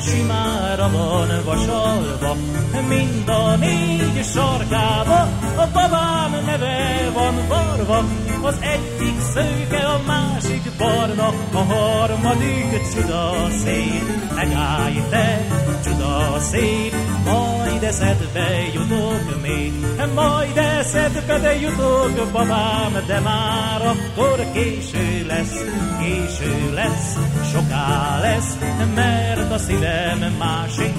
simára van vasalva, mind a négy sarkába, a babám neve van varva, az egyik szőke, a másik barna, a harmadik csuda szép. Megállj te, csuda szép, majd eszedbe jutok még, majd eszedbe de jutok, babám, de már akkor késő lesz, késő lesz, soká lesz, mert a szívem lesz.